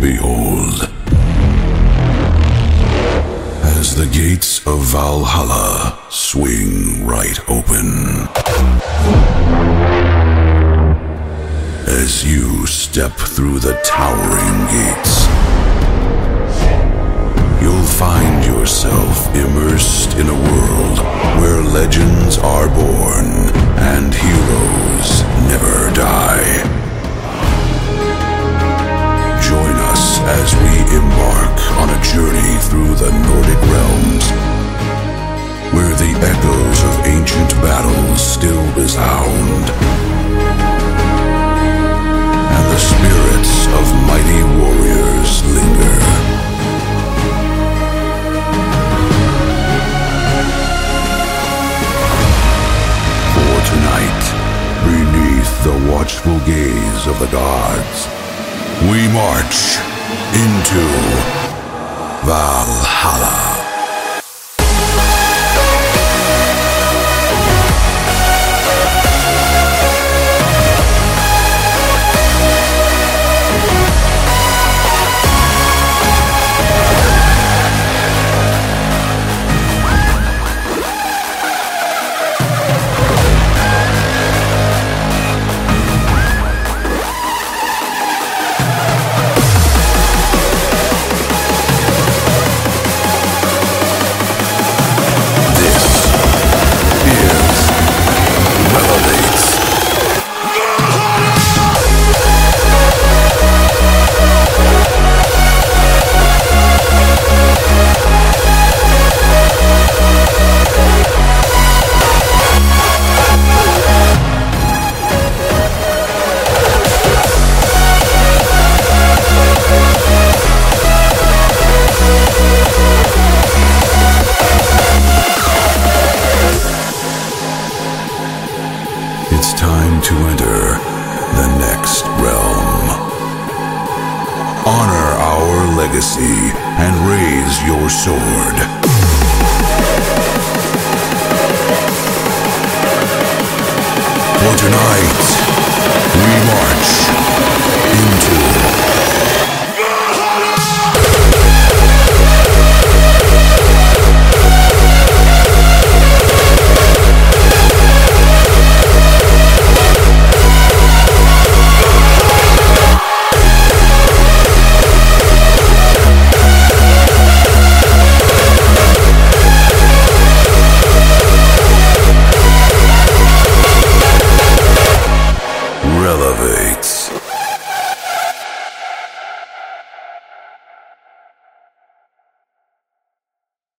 Behold. As the gates of Valhalla swing right open. As you step through the towering gates, you'll find yourself immersed in a world where legends are born and heroes never die. The Nordic realms, where the echoes of ancient battles still resound, and the spirits of mighty warriors linger. For tonight, beneath the watchful gaze of the gods, we march into Valhalla. to enter the next realm. Honor our legacy and raise your sword. For tonight, we march.